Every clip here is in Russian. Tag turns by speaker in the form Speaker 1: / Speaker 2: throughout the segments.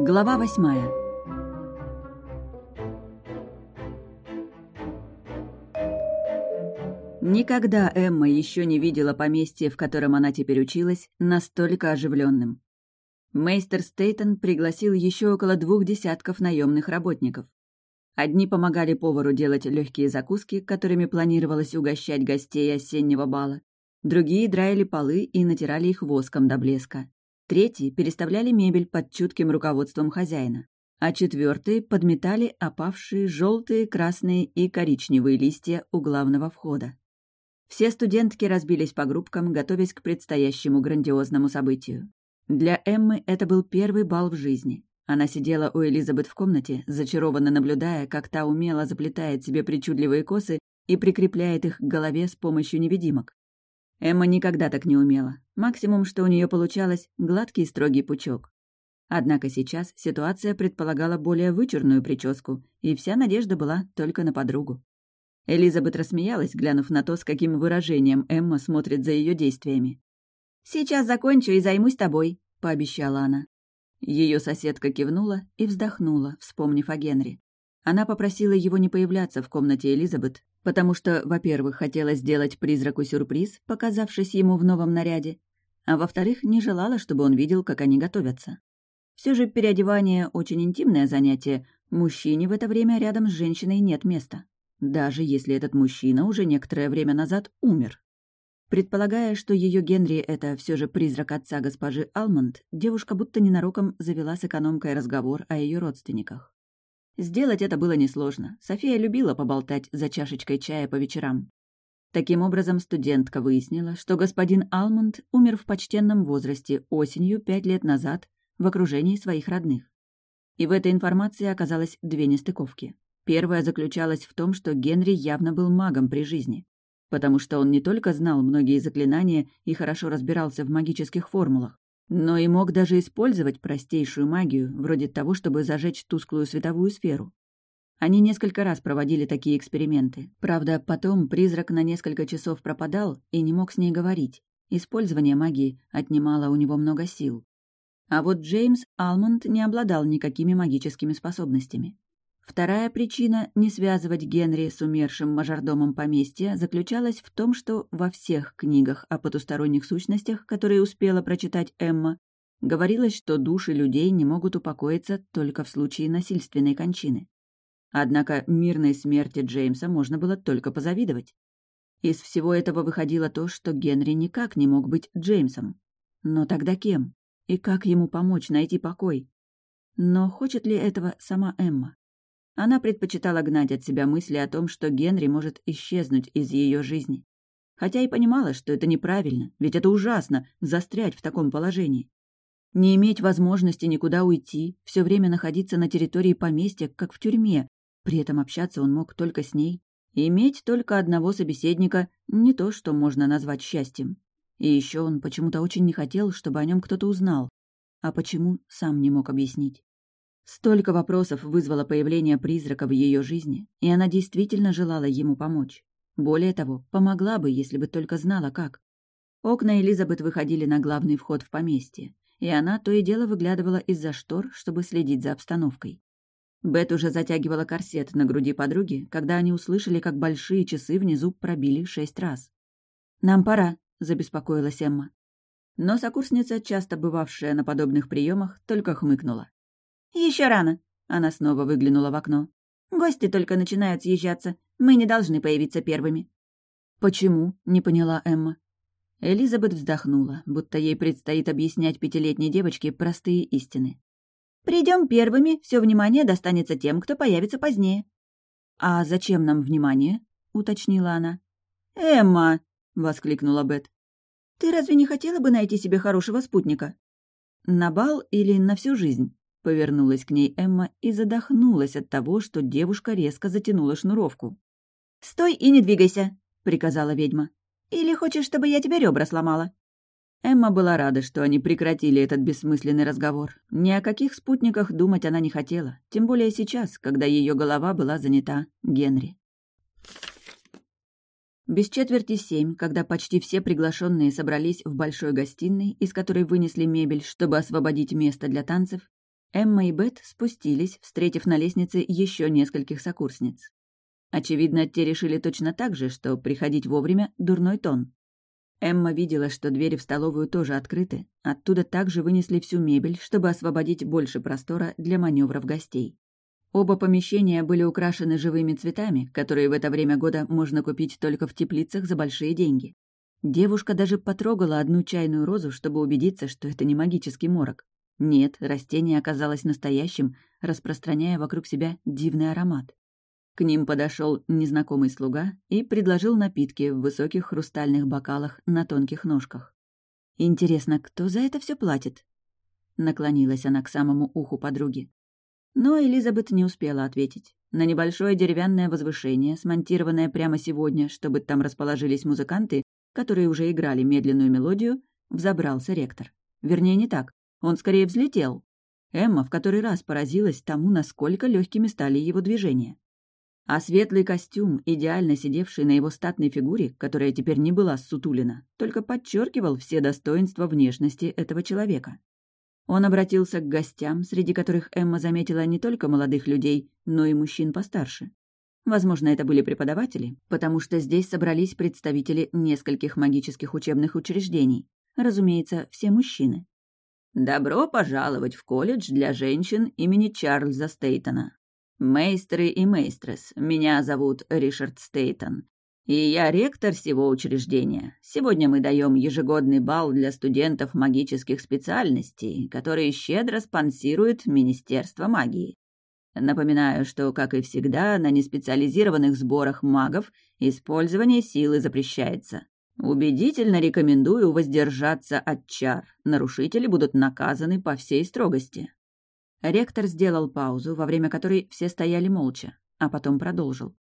Speaker 1: Глава восьмая. Никогда Эмма еще не видела поместье, в котором она теперь училась, настолько оживленным. Мейстер Стейтон пригласил еще около двух десятков наемных работников. Одни помогали повару делать легкие закуски, которыми планировалось угощать гостей осеннего бала. Другие драили полы и натирали их воском до блеска. Третьи переставляли мебель под чутким руководством хозяина. А четвертые подметали опавшие желтые, красные и коричневые листья у главного входа. Все студентки разбились по группкам, готовясь к предстоящему грандиозному событию. Для Эммы это был первый бал в жизни. Она сидела у Элизабет в комнате, зачарованно наблюдая, как та умело заплетает себе причудливые косы и прикрепляет их к голове с помощью невидимок. Эмма никогда так не умела. Максимум, что у нее получалось, гладкий строгий пучок. Однако сейчас ситуация предполагала более вычурную прическу, и вся надежда была только на подругу. Элизабет рассмеялась, глянув на то, с каким выражением Эмма смотрит за ее действиями. «Сейчас закончу и займусь тобой», — пообещала она. Ее соседка кивнула и вздохнула, вспомнив о Генри. Она попросила его не появляться в комнате Элизабет, потому что, во-первых, хотела сделать призраку сюрприз, показавшись ему в новом наряде, а во-вторых, не желала, чтобы он видел, как они готовятся. Все же переодевание — очень интимное занятие, мужчине в это время рядом с женщиной нет места, даже если этот мужчина уже некоторое время назад умер. Предполагая, что ее Генри — это все же призрак отца госпожи Алмонд, девушка будто ненароком завела с экономкой разговор о ее родственниках. Сделать это было несложно. София любила поболтать за чашечкой чая по вечерам. Таким образом, студентка выяснила, что господин Алмонд умер в почтенном возрасте осенью пять лет назад в окружении своих родных. И в этой информации оказалось две нестыковки. Первая заключалась в том, что Генри явно был магом при жизни потому что он не только знал многие заклинания и хорошо разбирался в магических формулах, но и мог даже использовать простейшую магию, вроде того, чтобы зажечь тусклую световую сферу. Они несколько раз проводили такие эксперименты. Правда, потом призрак на несколько часов пропадал и не мог с ней говорить. Использование магии отнимало у него много сил. А вот Джеймс Алмонд не обладал никакими магическими способностями. Вторая причина не связывать Генри с умершим мажордомом поместья заключалась в том, что во всех книгах о потусторонних сущностях, которые успела прочитать Эмма, говорилось, что души людей не могут упокоиться только в случае насильственной кончины. Однако мирной смерти Джеймса можно было только позавидовать. Из всего этого выходило то, что Генри никак не мог быть Джеймсом. Но тогда кем? И как ему помочь найти покой? Но хочет ли этого сама Эмма? Она предпочитала гнать от себя мысли о том, что Генри может исчезнуть из ее жизни. Хотя и понимала, что это неправильно, ведь это ужасно — застрять в таком положении. Не иметь возможности никуда уйти, все время находиться на территории поместья, как в тюрьме, при этом общаться он мог только с ней. Иметь только одного собеседника — не то, что можно назвать счастьем. И еще он почему-то очень не хотел, чтобы о нем кто-то узнал. А почему, сам не мог объяснить. Столько вопросов вызвало появление призрака в ее жизни, и она действительно желала ему помочь. Более того, помогла бы, если бы только знала, как. Окна Элизабет выходили на главный вход в поместье, и она то и дело выглядывала из-за штор, чтобы следить за обстановкой. Бет уже затягивала корсет на груди подруги, когда они услышали, как большие часы внизу пробили шесть раз. «Нам пора», — забеспокоилась Эмма. Но сокурсница, часто бывавшая на подобных приемах, только хмыкнула. Еще рано!» Она снова выглянула в окно. «Гости только начинают съезжаться. Мы не должны появиться первыми». «Почему?» — не поняла Эмма. Элизабет вздохнула, будто ей предстоит объяснять пятилетней девочке простые истины. Придем первыми, все внимание достанется тем, кто появится позднее». «А зачем нам внимание?» — уточнила она. «Эмма!» — воскликнула Бет. «Ты разве не хотела бы найти себе хорошего спутника?» «На бал или на всю жизнь?» Повернулась к ней Эмма и задохнулась от того, что девушка резко затянула шнуровку. «Стой и не двигайся!» — приказала ведьма. «Или хочешь, чтобы я тебе ребра сломала?» Эмма была рада, что они прекратили этот бессмысленный разговор. Ни о каких спутниках думать она не хотела, тем более сейчас, когда ее голова была занята Генри. Без четверти семь, когда почти все приглашенные собрались в большой гостиной, из которой вынесли мебель, чтобы освободить место для танцев, Эмма и Бет спустились, встретив на лестнице еще нескольких сокурсниц. Очевидно, те решили точно так же, что приходить вовремя — дурной тон. Эмма видела, что двери в столовую тоже открыты. Оттуда также вынесли всю мебель, чтобы освободить больше простора для маневров гостей. Оба помещения были украшены живыми цветами, которые в это время года можно купить только в теплицах за большие деньги. Девушка даже потрогала одну чайную розу, чтобы убедиться, что это не магический морок. Нет, растение оказалось настоящим, распространяя вокруг себя дивный аромат. К ним подошел незнакомый слуга и предложил напитки в высоких хрустальных бокалах на тонких ножках. «Интересно, кто за это все платит?» Наклонилась она к самому уху подруги. Но Элизабет не успела ответить. На небольшое деревянное возвышение, смонтированное прямо сегодня, чтобы там расположились музыканты, которые уже играли медленную мелодию, взобрался ректор. Вернее, не так. Он скорее взлетел. Эмма в который раз поразилась тому, насколько легкими стали его движения. А светлый костюм, идеально сидевший на его статной фигуре, которая теперь не была сутулена, только подчеркивал все достоинства внешности этого человека. Он обратился к гостям, среди которых Эмма заметила не только молодых людей, но и мужчин постарше. Возможно, это были преподаватели, потому что здесь собрались представители нескольких магических учебных учреждений. Разумеется, все мужчины. «Добро пожаловать в колледж для женщин имени Чарльза Стейтона. Мейстеры и мейстрес, меня зовут Ришард Стейтон, и я ректор всего учреждения. Сегодня мы даем ежегодный бал для студентов магических специальностей, которые щедро спонсирует Министерство магии. Напоминаю, что, как и всегда, на неспециализированных сборах магов использование силы запрещается. Убедительно рекомендую воздержаться от чар. Нарушители будут наказаны по всей строгости. Ректор сделал паузу, во время которой все стояли молча, а потом продолжил.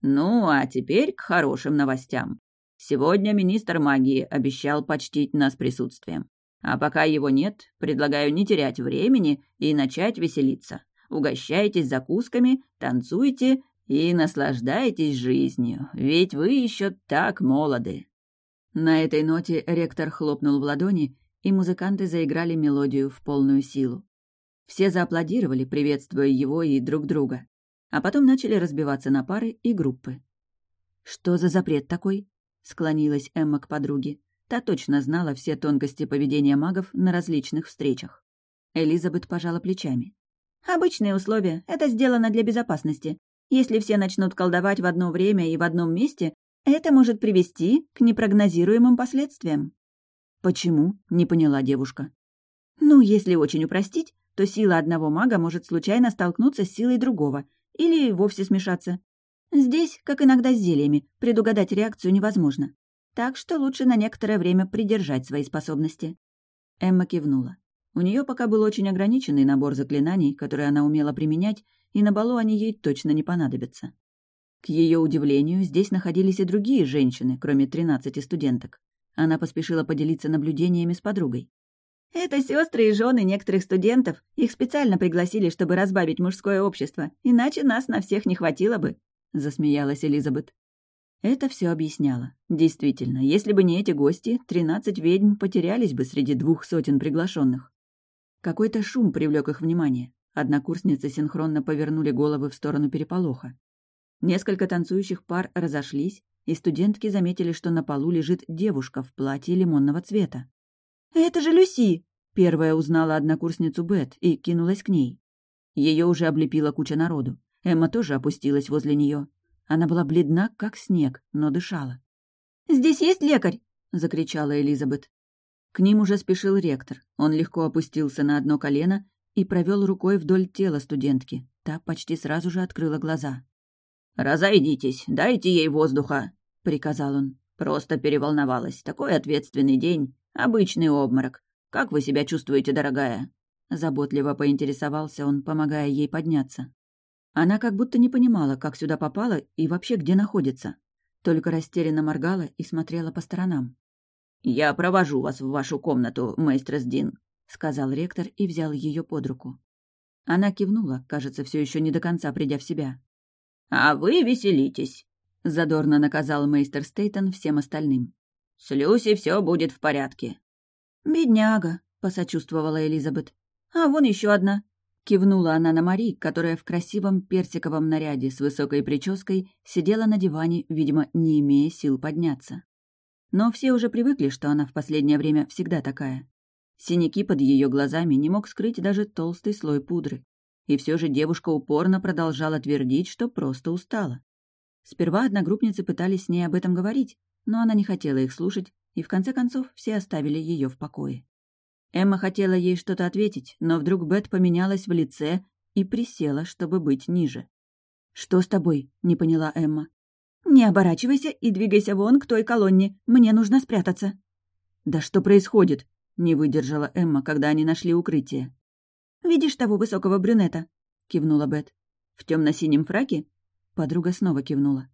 Speaker 1: Ну, а теперь к хорошим новостям. Сегодня министр магии обещал почтить нас присутствием. А пока его нет, предлагаю не терять времени и начать веселиться угощайтесь закусками, танцуйте и наслаждайтесь жизнью, ведь вы еще так молоды». На этой ноте ректор хлопнул в ладони, и музыканты заиграли мелодию в полную силу. Все зааплодировали, приветствуя его и друг друга, а потом начали разбиваться на пары и группы. «Что за запрет такой?» — склонилась Эмма к подруге. Та точно знала все тонкости поведения магов на различных встречах. Элизабет пожала плечами. Обычные условия. Это сделано для безопасности. Если все начнут колдовать в одно время и в одном месте, это может привести к непрогнозируемым последствиям. Почему? Не поняла девушка. Ну, если очень упростить, то сила одного мага может случайно столкнуться с силой другого или вовсе смешаться. Здесь, как иногда с зельями, предугадать реакцию невозможно. Так что лучше на некоторое время придержать свои способности. Эмма кивнула. У нее пока был очень ограниченный набор заклинаний, которые она умела применять, и на балу они ей точно не понадобятся. К ее удивлению, здесь находились и другие женщины, кроме тринадцати студенток. Она поспешила поделиться наблюдениями с подругой. «Это сестры и жены некоторых студентов. Их специально пригласили, чтобы разбавить мужское общество, иначе нас на всех не хватило бы», — засмеялась Элизабет. Это все объясняло. Действительно, если бы не эти гости, тринадцать ведьм потерялись бы среди двух сотен приглашенных. Какой-то шум привлек их внимание. Однокурсницы синхронно повернули головы в сторону переполоха. Несколько танцующих пар разошлись, и студентки заметили, что на полу лежит девушка в платье лимонного цвета. «Это же Люси!» — первая узнала однокурсницу Бет и кинулась к ней. Ее уже облепила куча народу. Эмма тоже опустилась возле нее. Она была бледна, как снег, но дышала. «Здесь есть лекарь?» — закричала Элизабет. К ним уже спешил ректор. Он легко опустился на одно колено и провел рукой вдоль тела студентки. Та почти сразу же открыла глаза. «Разойдитесь, дайте ей воздуха», — приказал он. «Просто переволновалась. Такой ответственный день. Обычный обморок. Как вы себя чувствуете, дорогая?» Заботливо поинтересовался он, помогая ей подняться. Она как будто не понимала, как сюда попала и вообще где находится. Только растерянно моргала и смотрела по сторонам. «Я провожу вас в вашу комнату, мейстрес Дин», — сказал ректор и взял ее под руку. Она кивнула, кажется, все еще не до конца придя в себя. «А вы веселитесь», — задорно наказал мейстер Стейтон всем остальным. «С Люси все будет в порядке». «Бедняга», — посочувствовала Элизабет. «А вон еще одна». Кивнула она на Мари, которая в красивом персиковом наряде с высокой прической сидела на диване, видимо, не имея сил подняться. Но все уже привыкли, что она в последнее время всегда такая. Синяки под ее глазами не мог скрыть даже толстый слой пудры. И все же девушка упорно продолжала твердить, что просто устала. Сперва одногруппницы пытались с ней об этом говорить, но она не хотела их слушать, и в конце концов все оставили ее в покое. Эмма хотела ей что-то ответить, но вдруг Бет поменялась в лице и присела, чтобы быть ниже. «Что с тобой?» — не поняла Эмма. «Не оборачивайся и двигайся вон к той колонне. Мне нужно спрятаться». «Да что происходит?» — не выдержала Эмма, когда они нашли укрытие. «Видишь того высокого брюнета?» — кивнула Бет. «В темно синем фраке?» Подруга снова кивнула.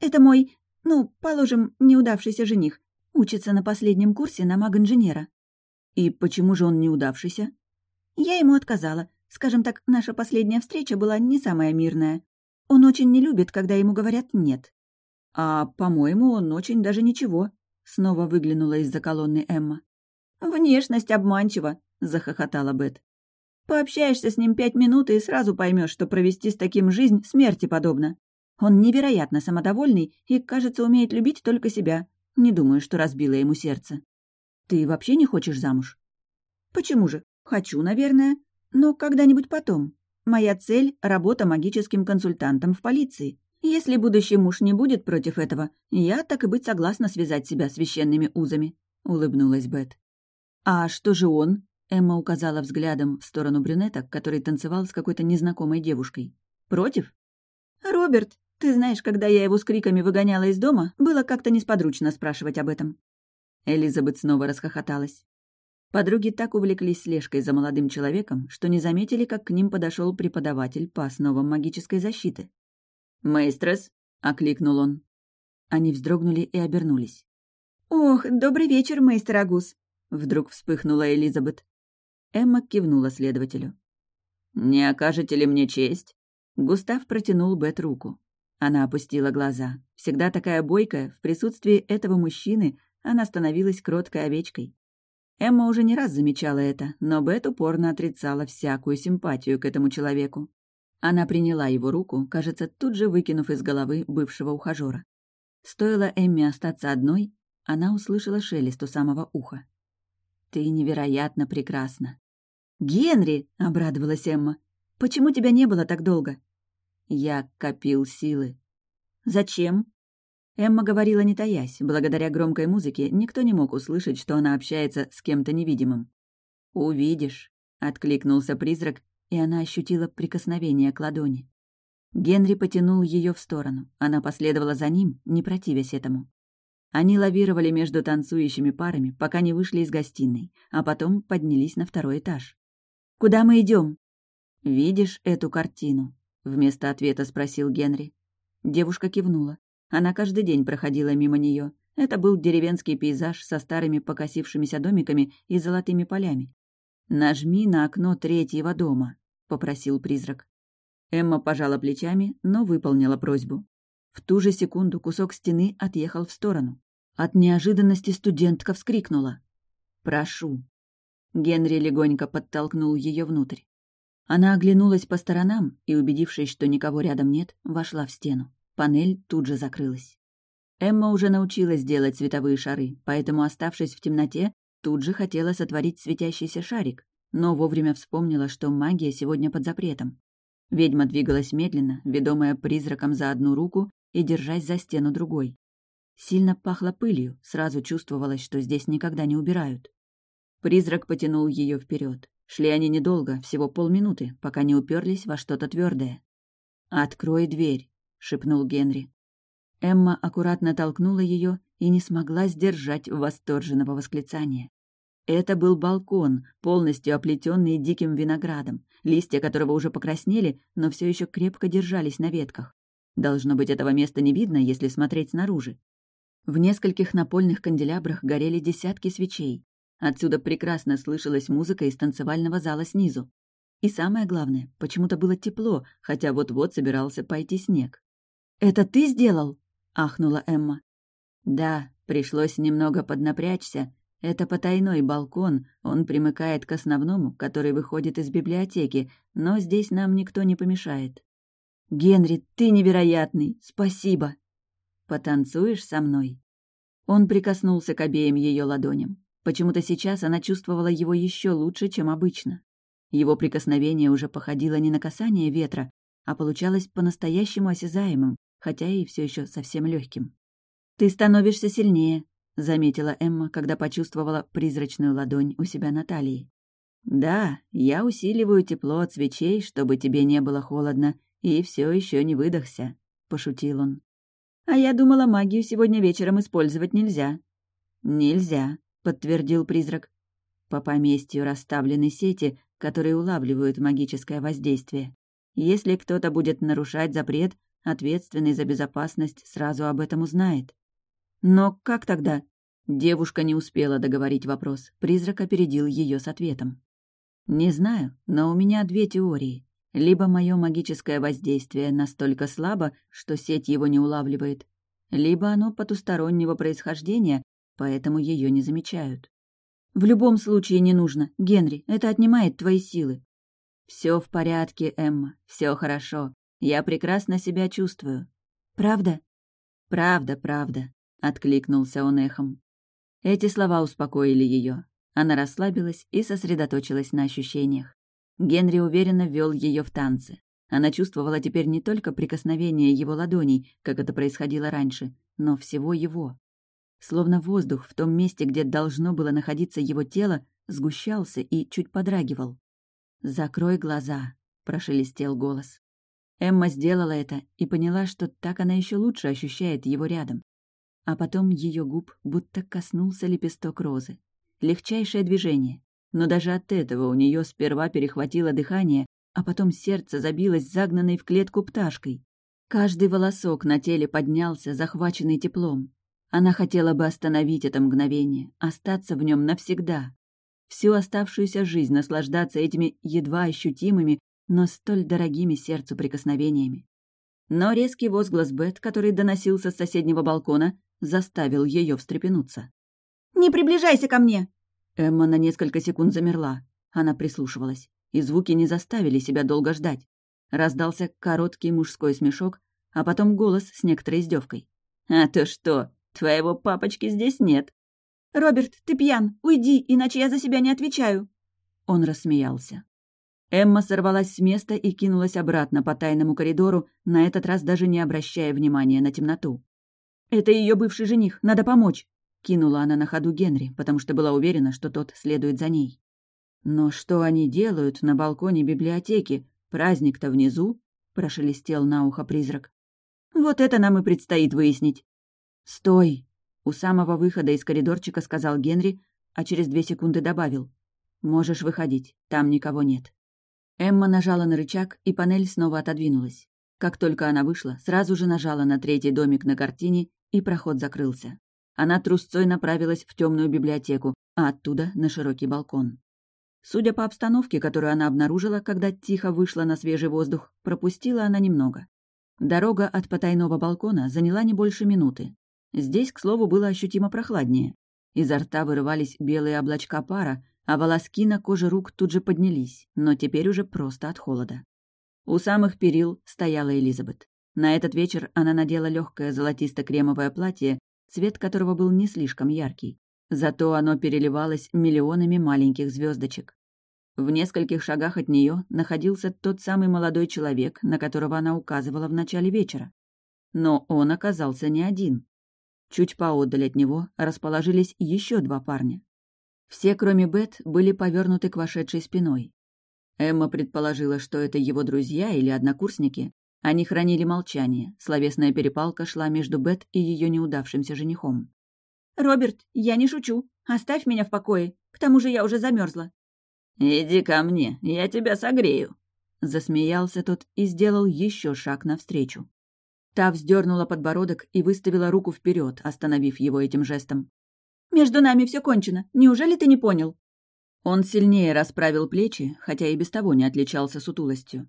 Speaker 1: «Это мой, ну, положим, неудавшийся жених. Учится на последнем курсе на маг-инженера. «И почему же он неудавшийся?» «Я ему отказала. Скажем так, наша последняя встреча была не самая мирная. Он очень не любит, когда ему говорят «нет». «А, по-моему, он очень даже ничего», — снова выглянула из-за колонны Эмма. «Внешность обманчива», — захохотала Бет. «Пообщаешься с ним пять минут и сразу поймешь, что провести с таким жизнь смерти подобно. Он невероятно самодовольный и, кажется, умеет любить только себя. Не думаю, что разбило ему сердце». Ты вообще не хочешь замуж? Почему же? Хочу, наверное. Но когда-нибудь потом. Моя цель — работа магическим консультантом в полиции. Если будущий муж не будет против этого, я, так и быть, согласна связать себя священными узами», — улыбнулась Бет. «А что же он?» — Эмма указала взглядом в сторону брюнета, который танцевал с какой-то незнакомой девушкой. «Против?» «Роберт, ты знаешь, когда я его с криками выгоняла из дома, было как-то несподручно спрашивать об этом. Элизабет снова расхохоталась. Подруги так увлеклись слежкой за молодым человеком, что не заметили, как к ним подошел преподаватель по основам магической защиты. «Мейстрес!» — окликнул он. Они вздрогнули и обернулись. «Ох, добрый вечер, мейстер Агус!» — вдруг вспыхнула Элизабет. Эмма кивнула следователю. «Не окажете ли мне честь?» Густав протянул Бет руку. Она опустила глаза. Всегда такая бойкая, в присутствии этого мужчины она становилась кроткой овечкой. Эмма уже не раз замечала это, но Бет упорно отрицала всякую симпатию к этому человеку. Она приняла его руку, кажется, тут же выкинув из головы бывшего ухажера. Стоило Эмме остаться одной, она услышала шелест у самого уха. «Ты невероятно прекрасна». «Генри!» — обрадовалась Эмма. «Почему тебя не было так долго?» «Я копил силы». «Зачем?» Эмма говорила не таясь, благодаря громкой музыке никто не мог услышать, что она общается с кем-то невидимым. «Увидишь», — откликнулся призрак, и она ощутила прикосновение к ладони. Генри потянул ее в сторону, она последовала за ним, не противясь этому. Они лавировали между танцующими парами, пока не вышли из гостиной, а потом поднялись на второй этаж. «Куда мы идем? «Видишь эту картину?» — вместо ответа спросил Генри. Девушка кивнула. Она каждый день проходила мимо нее. Это был деревенский пейзаж со старыми покосившимися домиками и золотыми полями. «Нажми на окно третьего дома», — попросил призрак. Эмма пожала плечами, но выполнила просьбу. В ту же секунду кусок стены отъехал в сторону. От неожиданности студентка вскрикнула. «Прошу». Генри легонько подтолкнул ее внутрь. Она оглянулась по сторонам и, убедившись, что никого рядом нет, вошла в стену. Панель тут же закрылась. Эмма уже научилась делать световые шары, поэтому, оставшись в темноте, тут же хотела сотворить светящийся шарик, но вовремя вспомнила, что магия сегодня под запретом. Ведьма двигалась медленно, ведомая призраком за одну руку и держась за стену другой. Сильно пахло пылью, сразу чувствовалось, что здесь никогда не убирают. Призрак потянул ее вперед. Шли они недолго, всего полминуты, пока не уперлись во что-то твердое. «Открой дверь», шепнул Генри. Эмма аккуратно толкнула ее и не смогла сдержать восторженного восклицания. Это был балкон, полностью оплетенный диким виноградом, листья которого уже покраснели, но все еще крепко держались на ветках. Должно быть, этого места не видно, если смотреть снаружи. В нескольких напольных канделябрах горели десятки свечей. Отсюда прекрасно слышалась музыка из танцевального зала снизу. И самое главное, почему-то было тепло, хотя вот-вот собирался пойти снег. «Это ты сделал?» — ахнула Эмма. «Да, пришлось немного поднапрячься, Это потайной балкон, он примыкает к основному, который выходит из библиотеки, но здесь нам никто не помешает. «Генри, ты невероятный! Спасибо!» «Потанцуешь со мной?» Он прикоснулся к обеим ее ладоням. Почему-то сейчас она чувствовала его еще лучше, чем обычно. Его прикосновение уже походило не на касание ветра, а получалось по-настоящему осязаемым, хотя и все еще совсем легким. «Ты становишься сильнее», — заметила Эмма, когда почувствовала призрачную ладонь у себя на талии. «Да, я усиливаю тепло от свечей, чтобы тебе не было холодно, и все еще не выдохся», — пошутил он. «А я думала, магию сегодня вечером использовать нельзя». «Нельзя», — подтвердил призрак. По поместью расставлены сети, которые улавливают магическое воздействие. Если кто-то будет нарушать запрет, ответственный за безопасность сразу об этом узнает. Но как тогда? Девушка не успела договорить вопрос. Призрак опередил ее с ответом. «Не знаю, но у меня две теории. Либо мое магическое воздействие настолько слабо, что сеть его не улавливает, либо оно потустороннего происхождения, поэтому ее не замечают. В любом случае не нужно, Генри, это отнимает твои силы. Все в порядке, Эмма, все хорошо. Я прекрасно себя чувствую. Правда? Правда, правда, откликнулся он эхом. Эти слова успокоили ее. Она расслабилась и сосредоточилась на ощущениях. Генри уверенно вел ее в танцы. Она чувствовала теперь не только прикосновение его ладоней, как это происходило раньше, но всего его. Словно воздух в том месте, где должно было находиться его тело, сгущался и чуть подрагивал. «Закрой глаза», — прошелестел голос. Эмма сделала это и поняла, что так она еще лучше ощущает его рядом. А потом ее губ будто коснулся лепесток розы. Легчайшее движение. Но даже от этого у нее сперва перехватило дыхание, а потом сердце забилось загнанной в клетку пташкой. Каждый волосок на теле поднялся, захваченный теплом. Она хотела бы остановить это мгновение, остаться в нем навсегда. Всю оставшуюся жизнь наслаждаться этими едва ощутимыми, но столь дорогими сердцу прикосновениями. Но резкий возглас Бет, который доносился с соседнего балкона, заставил ее встрепенуться.
Speaker 2: «Не приближайся ко мне!»
Speaker 1: Эмма на несколько секунд замерла. Она прислушивалась, и звуки не заставили себя долго ждать. Раздался короткий мужской смешок, а потом голос с некоторой издевкой. «А то что? Твоего папочки здесь нет».
Speaker 2: «Роберт, ты пьян. Уйди, иначе я за себя не отвечаю».
Speaker 1: Он рассмеялся. Эмма сорвалась с места и кинулась обратно по тайному коридору, на этот раз даже не обращая внимания на темноту. «Это ее бывший жених, надо помочь!» Кинула она на ходу Генри, потому что была уверена, что тот следует за ней. «Но что они делают на балконе библиотеки? Праздник-то внизу?» — прошелестел на ухо призрак. «Вот это нам и предстоит выяснить». «Стой!» — у самого выхода из коридорчика сказал Генри, а через две секунды добавил. «Можешь выходить, там никого нет». Эмма нажала на рычаг, и панель снова отодвинулась. Как только она вышла, сразу же нажала на третий домик на картине, и проход закрылся. Она трусцой направилась в темную библиотеку, а оттуда на широкий балкон. Судя по обстановке, которую она обнаружила, когда тихо вышла на свежий воздух, пропустила она немного. Дорога от потайного балкона заняла не больше минуты. Здесь, к слову, было ощутимо прохладнее. Изо рта вырывались белые облачка пара, а волоски на коже рук тут же поднялись, но теперь уже просто от холода. У самых перил стояла Элизабет. На этот вечер она надела легкое золотисто-кремовое платье, цвет которого был не слишком яркий. Зато оно переливалось миллионами маленьких звездочек. В нескольких шагах от нее находился тот самый молодой человек, на которого она указывала в начале вечера. Но он оказался не один. Чуть поодаль от него расположились еще два парня. Все, кроме Бет, были повернуты к вошедшей спиной. Эмма предположила, что это его друзья или однокурсники, они хранили молчание, словесная перепалка шла между Бет и ее неудавшимся женихом.
Speaker 2: «Роберт, я не шучу. Оставь меня в покое. К тому же я уже замерзла.
Speaker 3: «Иди ко мне, я тебя согрею», — засмеялся тот и сделал еще шаг навстречу.
Speaker 1: Та вздернула подбородок и выставила руку вперед, остановив его этим жестом.
Speaker 2: «Между нами все кончено. Неужели ты не понял?»
Speaker 1: Он сильнее расправил плечи, хотя и без того не отличался сутулостью.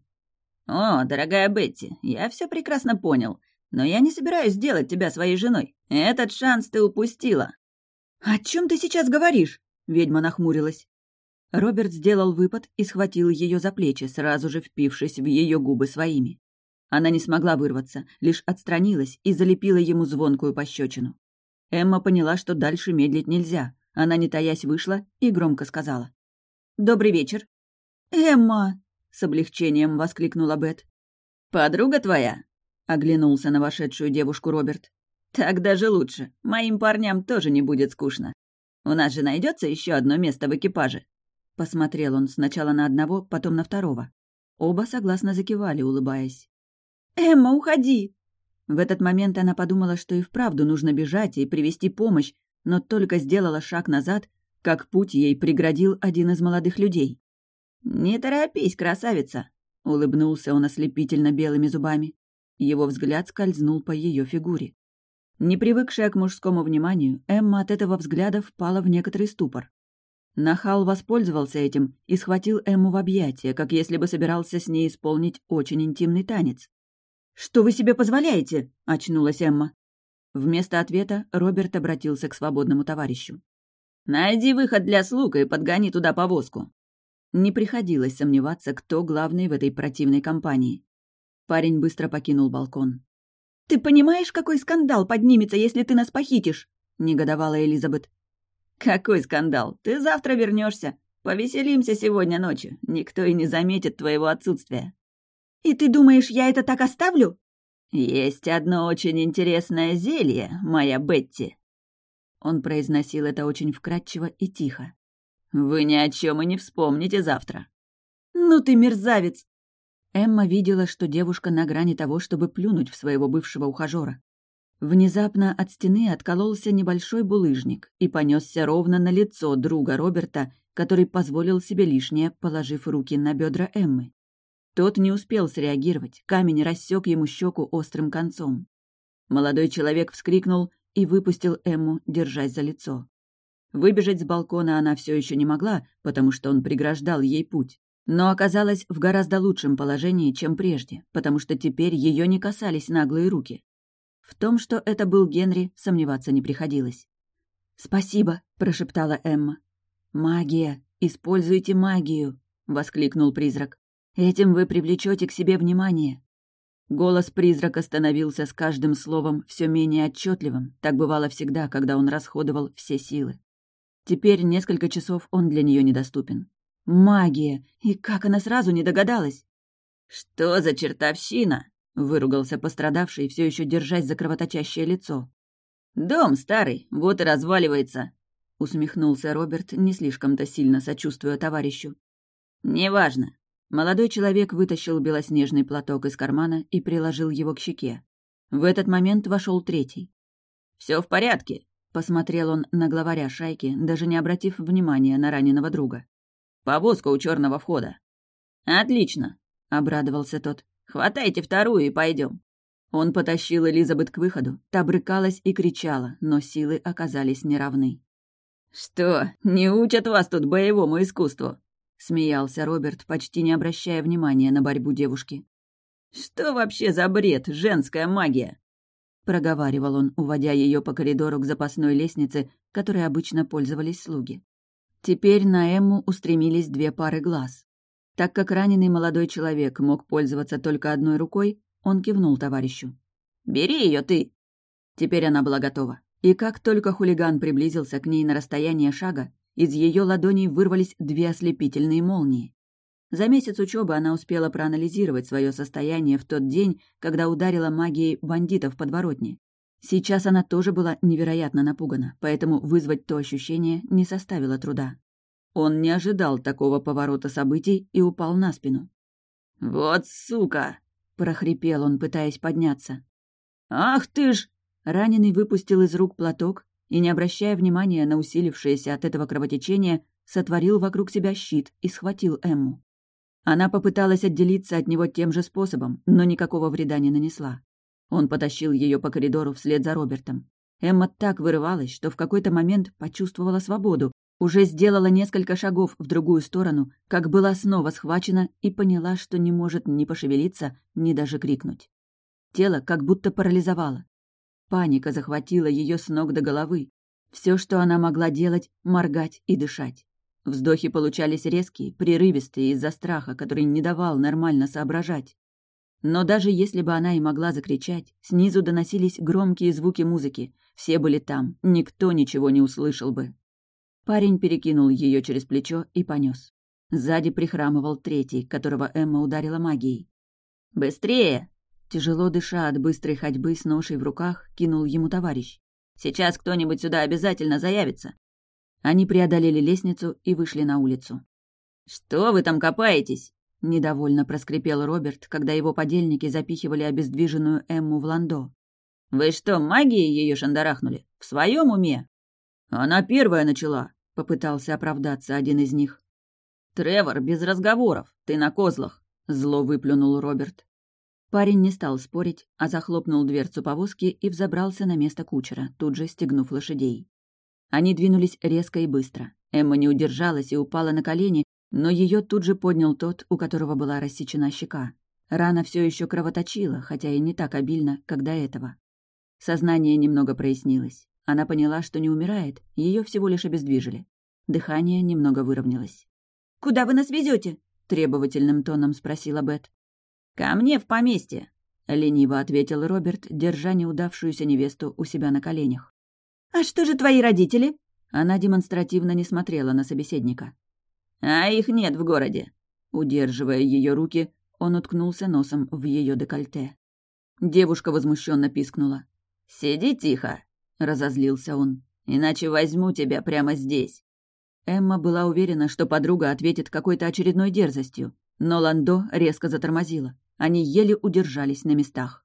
Speaker 3: «О, дорогая Бетти, я все прекрасно понял, но я не собираюсь сделать тебя своей женой. Этот шанс ты упустила».
Speaker 2: «О чем ты сейчас говоришь?» — ведьма нахмурилась.
Speaker 1: Роберт сделал выпад и схватил ее за плечи, сразу же впившись в ее губы своими. Она не смогла вырваться, лишь отстранилась и залепила ему звонкую пощечину. Эмма поняла, что дальше медлить нельзя. Она, не таясь, вышла и громко сказала. «Добрый вечер».
Speaker 2: «Эмма!»
Speaker 1: — с облегчением воскликнула Бет. «Подруга твоя?» — оглянулся на вошедшую девушку Роберт. «Так даже лучше. Моим парням тоже не будет скучно. У нас же найдется еще одно место в экипаже». Посмотрел он сначала на одного, потом на второго. Оба согласно закивали, улыбаясь.
Speaker 2: «Эмма, уходи!»
Speaker 1: В этот момент она подумала, что и вправду нужно бежать и привести помощь, но только сделала шаг назад, как путь ей преградил один из молодых людей. «Не торопись, красавица!» — улыбнулся он ослепительно белыми зубами. Его взгляд скользнул по ее фигуре. Не привыкшая к мужскому вниманию, Эмма от этого взгляда впала в некоторый ступор. Нахал воспользовался этим и схватил Эмму в объятия, как если бы собирался с ней исполнить очень интимный танец.
Speaker 2: «Что вы себе позволяете?» — очнулась Эмма.
Speaker 1: Вместо ответа Роберт обратился к свободному товарищу. «Найди выход для слуг и подгони туда повозку». Не приходилось сомневаться, кто главный в этой противной компании. Парень быстро покинул балкон.
Speaker 2: «Ты понимаешь, какой скандал поднимется, если ты нас похитишь?» — негодовала Элизабет.
Speaker 1: «Какой скандал? Ты завтра вернешься. Повеселимся сегодня ночью. Никто и не заметит твоего отсутствия».
Speaker 2: «И ты думаешь, я это так оставлю?»
Speaker 1: «Есть одно очень интересное зелье, моя Бетти». Он произносил это очень вкрадчиво и тихо. «Вы ни о чем и не вспомните завтра».
Speaker 2: «Ну ты мерзавец!»
Speaker 1: Эмма видела, что девушка на грани того, чтобы плюнуть в своего бывшего ухажера. Внезапно от стены откололся небольшой булыжник и понесся ровно на лицо друга Роберта, который позволил себе лишнее, положив руки на бедра Эммы. Тот не успел среагировать, камень рассек ему щеку острым концом. Молодой человек вскрикнул и выпустил Эмму, держась за лицо. Выбежать с балкона она все еще не могла, потому что он преграждал ей путь, но оказалась в гораздо лучшем положении, чем прежде, потому что теперь ее не касались наглые руки. В том, что это был Генри, сомневаться не приходилось.
Speaker 2: «Спасибо», — прошептала Эмма.
Speaker 1: «Магия! Используйте магию!» — воскликнул призрак. Этим вы привлечете к себе внимание. Голос призрака становился с каждым словом все менее отчетливым. Так бывало всегда, когда он расходовал все силы. Теперь несколько часов он для нее недоступен. Магия! И как она сразу не догадалась? «Что за чертовщина?» — выругался пострадавший, все еще держась за кровоточащее лицо. «Дом старый, вот и разваливается», — усмехнулся Роберт, не слишком-то сильно сочувствуя товарищу. «Неважно. Молодой человек вытащил белоснежный платок из кармана и приложил его к щеке. В этот момент вошел третий. Все в порядке», — посмотрел он на главаря шайки, даже не обратив внимания на раненого друга. «Повозка у черного входа». «Отлично», — обрадовался тот. «Хватайте вторую и пойдем. Он потащил Элизабет к выходу, та брыкалась и кричала, но силы оказались неравны. «Что, не учат вас тут боевому искусству?» Смеялся Роберт, почти не обращая внимания на борьбу девушки. «Что вообще за бред, женская магия?» проговаривал он, уводя ее по коридору к запасной лестнице, которой обычно пользовались слуги. Теперь на Эмму устремились две пары глаз. Так как раненый молодой человек мог пользоваться только одной рукой, он кивнул товарищу. «Бери ее ты!» Теперь она была готова. И как только хулиган приблизился к ней на расстояние шага, из ее ладоней вырвались две ослепительные молнии. За месяц учебы она успела проанализировать свое состояние в тот день, когда ударила магией бандитов подворотни. Сейчас она тоже была невероятно напугана, поэтому вызвать то ощущение не составило труда. Он не ожидал такого поворота событий и упал на спину. «Вот сука!» — прохрипел он, пытаясь подняться. «Ах ты ж!» Раненый выпустил из рук платок и, не обращая внимания на усилившееся от этого кровотечение, сотворил вокруг себя щит и схватил Эмму. Она попыталась отделиться от него тем же способом, но никакого вреда не нанесла. Он потащил ее по коридору вслед за Робертом. Эмма так вырывалась, что в какой-то момент почувствовала свободу, уже сделала несколько шагов в другую сторону, как была снова схвачена и поняла, что не может ни пошевелиться, ни даже крикнуть. Тело как будто парализовало. Паника захватила ее с ног до головы. Все, что она могла делать — моргать и дышать. Вздохи получались резкие, прерывистые из-за страха, который не давал нормально соображать. Но даже если бы она и могла закричать, снизу доносились громкие звуки музыки. Все были там, никто ничего не услышал бы. Парень перекинул ее через плечо и понес. Сзади прихрамывал третий, которого Эмма ударила магией. «Быстрее!» Тяжело дыша от быстрой ходьбы с ношей в руках, кинул ему товарищ. «Сейчас кто-нибудь сюда обязательно заявится!» Они преодолели лестницу и вышли на улицу. «Что вы там копаетесь?» — недовольно проскрипел Роберт, когда его подельники запихивали обездвиженную Эмму в ландо. «Вы что, магией ее шандарахнули? В своем уме?» «Она первая начала», — попытался оправдаться один из них. «Тревор, без разговоров, ты на козлах», — зло выплюнул Роберт. Парень не стал спорить, а захлопнул дверцу повозки и взобрался на место кучера, тут же стегнув лошадей. Они двинулись резко и быстро. Эмма не удержалась и упала на колени, но ее тут же поднял тот, у которого была рассечена щека. Рана все еще кровоточила, хотя и не так обильно, как до этого. Сознание немного прояснилось. Она поняла, что не умирает, ее всего лишь обездвижили. Дыхание немного выровнялось.
Speaker 2: «Куда вы нас везете?
Speaker 1: требовательным тоном спросила Бет. «Ко мне в поместье», — лениво ответил Роберт, держа неудавшуюся невесту у себя на коленях.
Speaker 2: «А что же твои родители?»
Speaker 1: Она демонстративно не смотрела на собеседника. «А их нет в городе». Удерживая ее руки, он уткнулся носом в ее декольте. Девушка возмущенно пискнула. «Сиди тихо», — разозлился он, — «иначе возьму тебя прямо здесь». Эмма была уверена, что подруга ответит какой-то очередной дерзостью, но Ландо резко затормозила. Они еле удержались на местах.